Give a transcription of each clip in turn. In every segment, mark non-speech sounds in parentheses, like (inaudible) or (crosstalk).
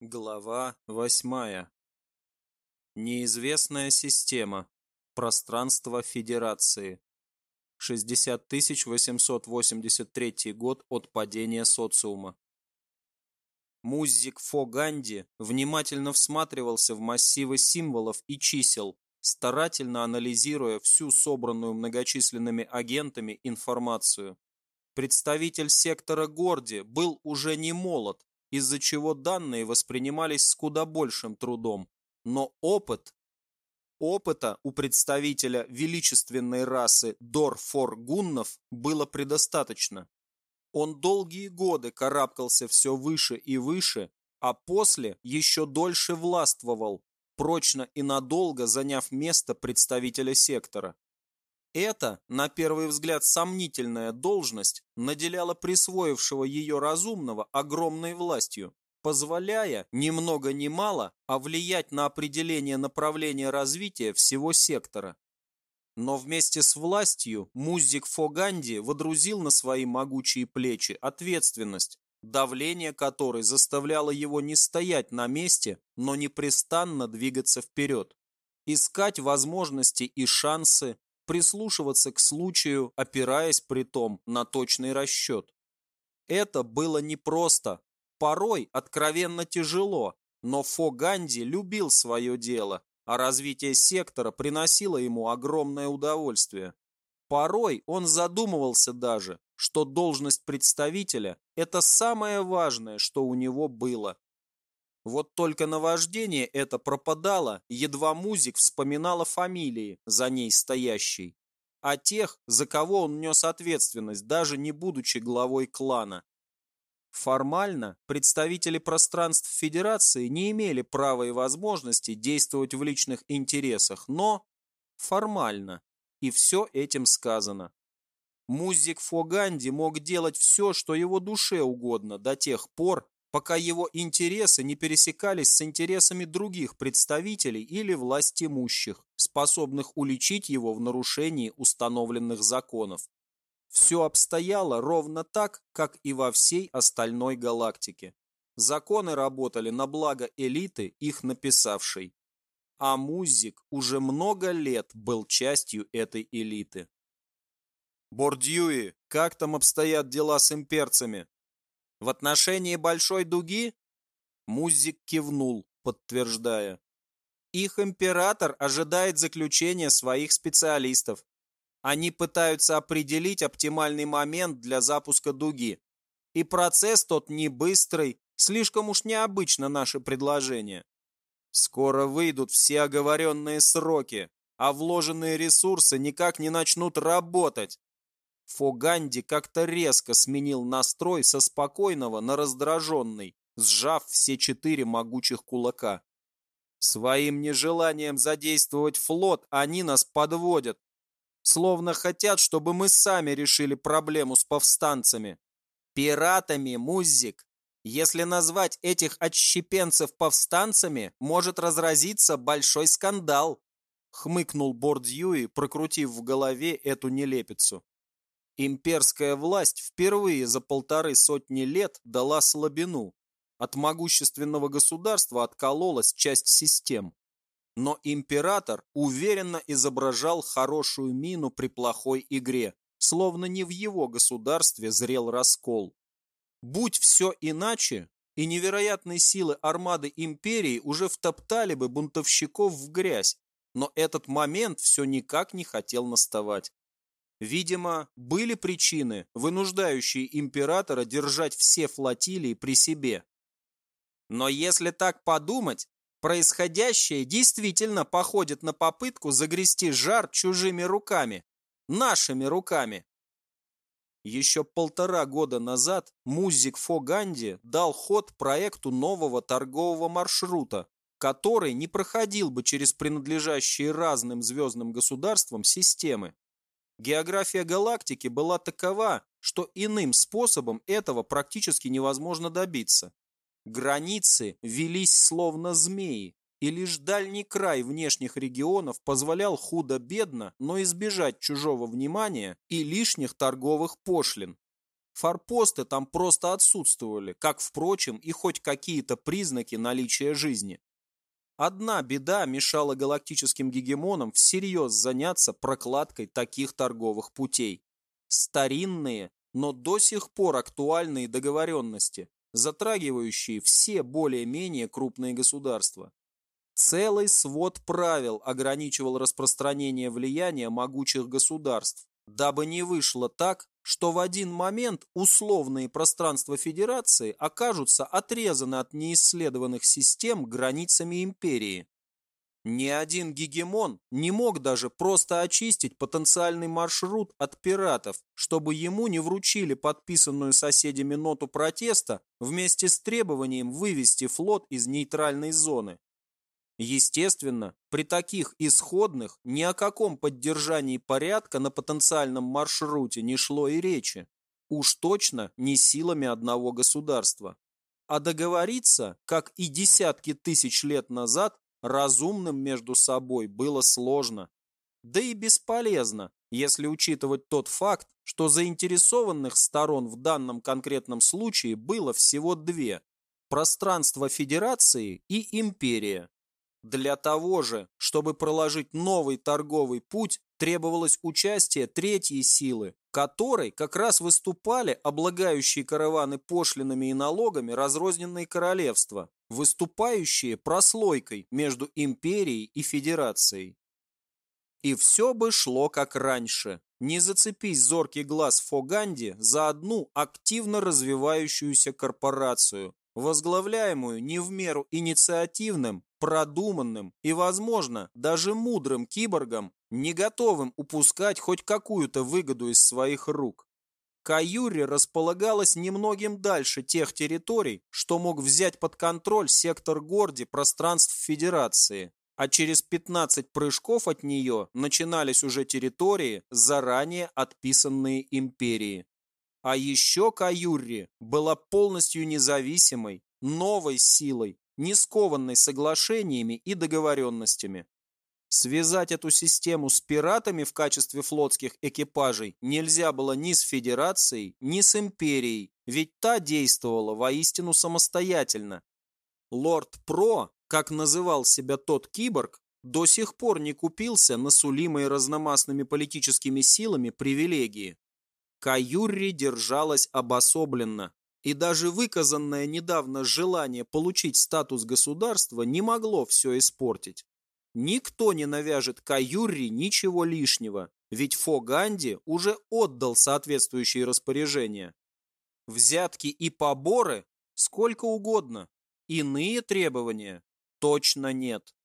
Глава восьмая. Неизвестная система. Пространство Федерации. 60 883 год от падения социума. Музик Фо Ганди внимательно всматривался в массивы символов и чисел, старательно анализируя всю собранную многочисленными агентами информацию. Представитель сектора Горди был уже не молод, из-за чего данные воспринимались с куда большим трудом. Но опыт... Опыта у представителя величественной расы Дор-Фор-Гуннов было предостаточно. Он долгие годы карабкался все выше и выше, а после еще дольше властвовал, прочно и надолго заняв место представителя сектора. Эта, на первый взгляд, сомнительная должность наделяла присвоившего ее разумного огромной властью, позволяя ни много ни мало, а влиять на определение направления развития всего сектора. Но вместе с властью Музик Фоганди водрузил на свои могучие плечи ответственность, давление которой заставляло его не стоять на месте, но непрестанно двигаться вперед, искать возможности и шансы, прислушиваться к случаю, опираясь при том на точный расчет. Это было непросто, порой откровенно тяжело, но Фо Ганди любил свое дело, а развитие сектора приносило ему огромное удовольствие. Порой он задумывался даже, что должность представителя – это самое важное, что у него было. Вот только наваждение это пропадало, едва Музик вспоминала фамилии, за ней стоящей. А тех, за кого он нес ответственность, даже не будучи главой клана. Формально представители пространств Федерации не имели права и возможности действовать в личных интересах, но формально. И все этим сказано. Музик Фоганди мог делать все, что его душе угодно, до тех пор, пока его интересы не пересекались с интересами других представителей или власть имущих, способных уличить его в нарушении установленных законов. Все обстояло ровно так, как и во всей остальной галактике. Законы работали на благо элиты, их написавшей. А Музик уже много лет был частью этой элиты. «Бордьюи, как там обстоят дела с имперцами?» В отношении большой дуги Музик кивнул, подтверждая. Их император ожидает заключения своих специалистов. Они пытаются определить оптимальный момент для запуска дуги. И процесс тот не быстрый, слишком уж необычно наше предложение. Скоро выйдут все оговоренные сроки, а вложенные ресурсы никак не начнут работать. Фоганди как-то резко сменил настрой со спокойного на раздраженный, сжав все четыре могучих кулака. Своим нежеланием задействовать флот они нас подводят. Словно хотят, чтобы мы сами решили проблему с повстанцами. Пиратами, Музик. Если назвать этих отщепенцев повстанцами, может разразиться большой скандал. Хмыкнул Бордьюи, прокрутив в голове эту нелепицу. Имперская власть впервые за полторы сотни лет дала слабину. От могущественного государства откололась часть систем. Но император уверенно изображал хорошую мину при плохой игре, словно не в его государстве зрел раскол. Будь все иначе, и невероятные силы армады империи уже втоптали бы бунтовщиков в грязь, но этот момент все никак не хотел наставать. Видимо, были причины, вынуждающие императора держать все флотилии при себе. Но если так подумать, происходящее действительно походит на попытку загрести жар чужими руками, нашими руками. Еще полтора года назад Музик Фо Ганди дал ход проекту нового торгового маршрута, который не проходил бы через принадлежащие разным звездным государствам системы. География галактики была такова, что иным способом этого практически невозможно добиться. Границы велись словно змеи, и лишь дальний край внешних регионов позволял худо-бедно, но избежать чужого внимания и лишних торговых пошлин. Форпосты там просто отсутствовали, как, впрочем, и хоть какие-то признаки наличия жизни. Одна беда мешала галактическим гегемонам всерьез заняться прокладкой таких торговых путей. Старинные, но до сих пор актуальные договоренности, затрагивающие все более-менее крупные государства. Целый свод правил ограничивал распространение влияния могучих государств, дабы не вышло так, что в один момент условные пространства Федерации окажутся отрезаны от неисследованных систем границами империи. Ни один гегемон не мог даже просто очистить потенциальный маршрут от пиратов, чтобы ему не вручили подписанную соседями ноту протеста вместе с требованием вывести флот из нейтральной зоны. Естественно, при таких исходных ни о каком поддержании порядка на потенциальном маршруте не шло и речи. Уж точно не силами одного государства. А договориться, как и десятки тысяч лет назад, разумным между собой было сложно. Да и бесполезно, если учитывать тот факт, что заинтересованных сторон в данном конкретном случае было всего две – пространство Федерации и Империя. Для того же, чтобы проложить новый торговый путь, требовалось участие третьей силы, которой как раз выступали облагающие караваны пошлинами и налогами разрозненные королевства, выступающие прослойкой между империей и федерацией. И все бы шло как раньше. Не зацепись зоркий глаз Фоганди за одну активно развивающуюся корпорацию, возглавляемую не в меру инициативным, продуманным и, возможно, даже мудрым киборгом, не готовым упускать хоть какую-то выгоду из своих рук. Каюри располагалась немногим дальше тех территорий, что мог взять под контроль сектор Горди пространств Федерации, а через 15 прыжков от нее начинались уже территории, заранее отписанные империи. А еще Каюри была полностью независимой, новой силой, не скованной соглашениями и договоренностями. Связать эту систему с пиратами в качестве флотских экипажей нельзя было ни с Федерацией, ни с Империей, ведь та действовала воистину самостоятельно. Лорд Про, как называл себя тот киборг, до сих пор не купился на сулимые разномастными политическими силами привилегии. Каюрри держалась обособленно, и даже выказанное недавно желание получить статус государства не могло все испортить. Никто не навяжет Каюрри ничего лишнего, ведь Фо Ганди уже отдал соответствующие распоряжения. Взятки и поборы сколько угодно, иные требования точно нет.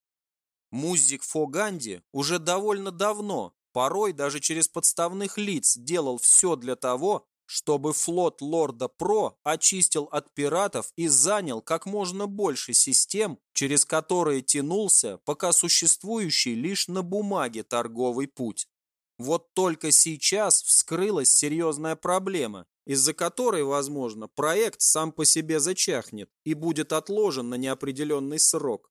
Музик Фо Ганди уже довольно давно, порой даже через подставных лиц, делал все для того, чтобы флот лорда Про очистил от пиратов и занял как можно больше систем, через которые тянулся пока существующий лишь на бумаге торговый путь. Вот только сейчас вскрылась серьезная проблема, из-за которой, возможно, проект сам по себе зачахнет и будет отложен на неопределенный срок.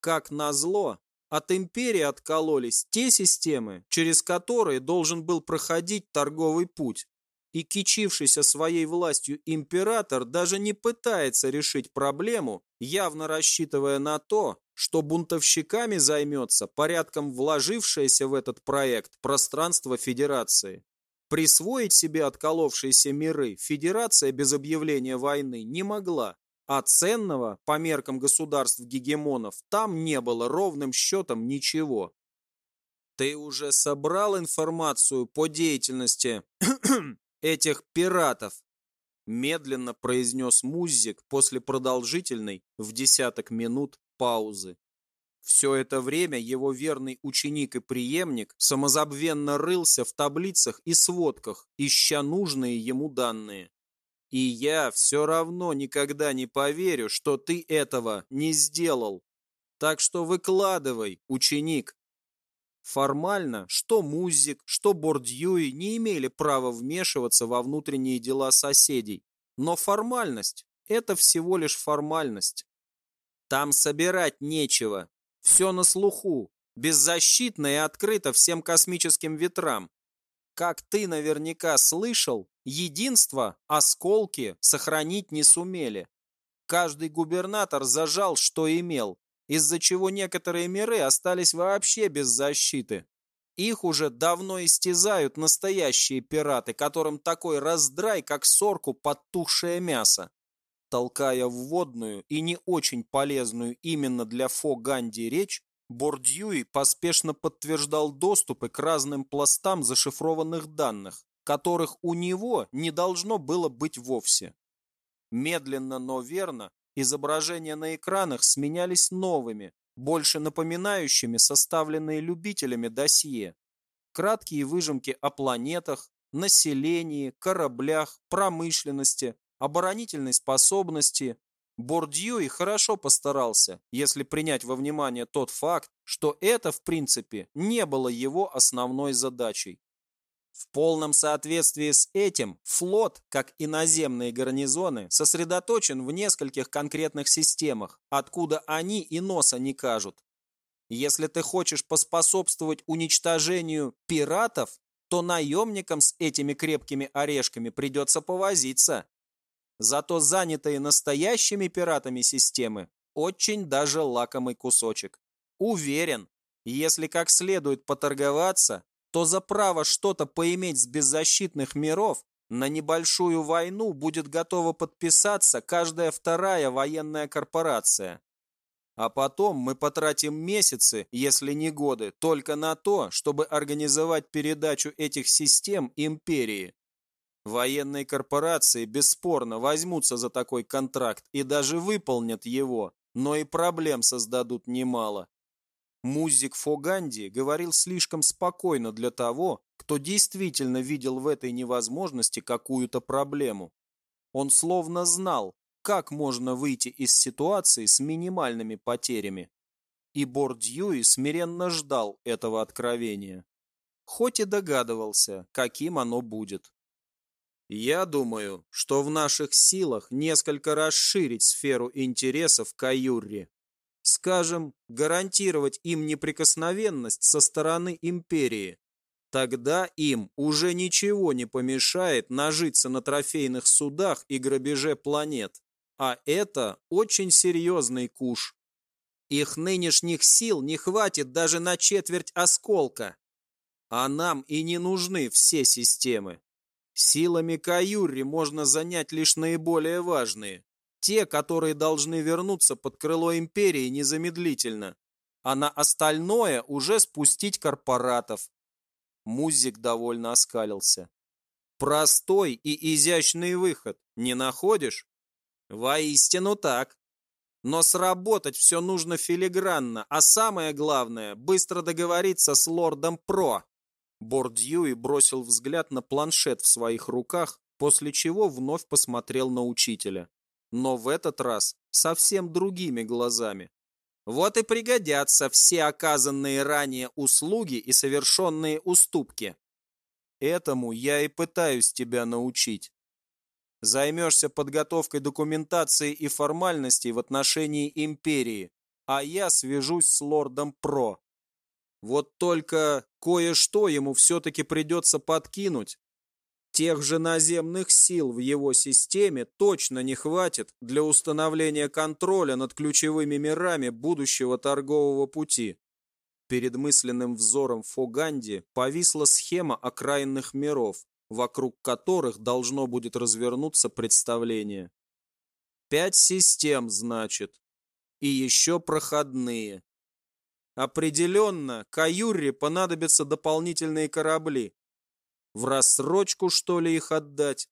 Как назло, от империи откололись те системы, через которые должен был проходить торговый путь, и кичившийся своей властью император даже не пытается решить проблему, явно рассчитывая на то, что бунтовщиками займется порядком вложившееся в этот проект пространство Федерации. Присвоить себе отколовшиеся миры Федерация без объявления войны не могла, а ценного, по меркам государств-гегемонов, там не было ровным счетом ничего. Ты уже собрал информацию по деятельности (clears throat) этих пиратов!» Медленно произнес Музик после продолжительной в десяток минут паузы. Все это время его верный ученик и преемник самозабвенно рылся в таблицах и сводках, ища нужные ему данные. И я все равно никогда не поверю, что ты этого не сделал. Так что выкладывай, ученик. Формально, что Музик, что Бордьюи не имели права вмешиваться во внутренние дела соседей. Но формальность – это всего лишь формальность. Там собирать нечего. Все на слуху, беззащитно и открыто всем космическим ветрам. Как ты наверняка слышал, Единство осколки сохранить не сумели. Каждый губернатор зажал, что имел, из-за чего некоторые миры остались вообще без защиты. Их уже давно истязают настоящие пираты, которым такой раздрай, как сорку подтухшее мясо. Толкая вводную и не очень полезную именно для Фо Ганди речь, Бордьюи поспешно подтверждал доступы к разным пластам зашифрованных данных, которых у него не должно было быть вовсе. Медленно, но верно, изображения на экранах сменялись новыми, больше напоминающими составленные любителями досье. Краткие выжимки о планетах, населении, кораблях, промышленности, оборонительной способности. Бордьюи хорошо постарался, если принять во внимание тот факт, что это, в принципе, не было его основной задачей. В полном соответствии с этим флот, как и наземные гарнизоны, сосредоточен в нескольких конкретных системах, откуда они и носа не кажут. Если ты хочешь поспособствовать уничтожению пиратов, то наемникам с этими крепкими орешками придется повозиться. Зато занятые настоящими пиратами системы очень даже лакомый кусочек. Уверен, если как следует поторговаться, то за право что-то поиметь с беззащитных миров на небольшую войну будет готова подписаться каждая вторая военная корпорация. А потом мы потратим месяцы, если не годы, только на то, чтобы организовать передачу этих систем империи. Военные корпорации бесспорно возьмутся за такой контракт и даже выполнят его, но и проблем создадут немало. Музик Фоганди говорил слишком спокойно для того, кто действительно видел в этой невозможности какую-то проблему. Он словно знал, как можно выйти из ситуации с минимальными потерями. И Бордьюи смиренно ждал этого откровения. Хоть и догадывался, каким оно будет. Я думаю, что в наших силах несколько расширить сферу интересов Каюрри скажем, гарантировать им неприкосновенность со стороны империи. Тогда им уже ничего не помешает нажиться на трофейных судах и грабеже планет. А это очень серьезный куш. Их нынешних сил не хватит даже на четверть осколка. А нам и не нужны все системы. Силами Каюри можно занять лишь наиболее важные. Те, которые должны вернуться под крыло империи незамедлительно, а на остальное уже спустить корпоратов. Музик довольно оскалился. Простой и изящный выход, не находишь? Воистину так. Но сработать все нужно филигранно, а самое главное, быстро договориться с лордом Про. Бордьюи бросил взгляд на планшет в своих руках, после чего вновь посмотрел на учителя но в этот раз совсем другими глазами. Вот и пригодятся все оказанные ранее услуги и совершенные уступки. Этому я и пытаюсь тебя научить. Займешься подготовкой документации и формальностей в отношении империи, а я свяжусь с лордом Про. Вот только кое-что ему все-таки придется подкинуть, Тех же наземных сил в его системе точно не хватит для установления контроля над ключевыми мирами будущего торгового пути. Перед мысленным взором Фоганди повисла схема окраинных миров, вокруг которых должно будет развернуться представление. Пять систем, значит. И еще проходные. Определенно, Каюре понадобятся дополнительные корабли, в рассрочку, что ли, их отдать?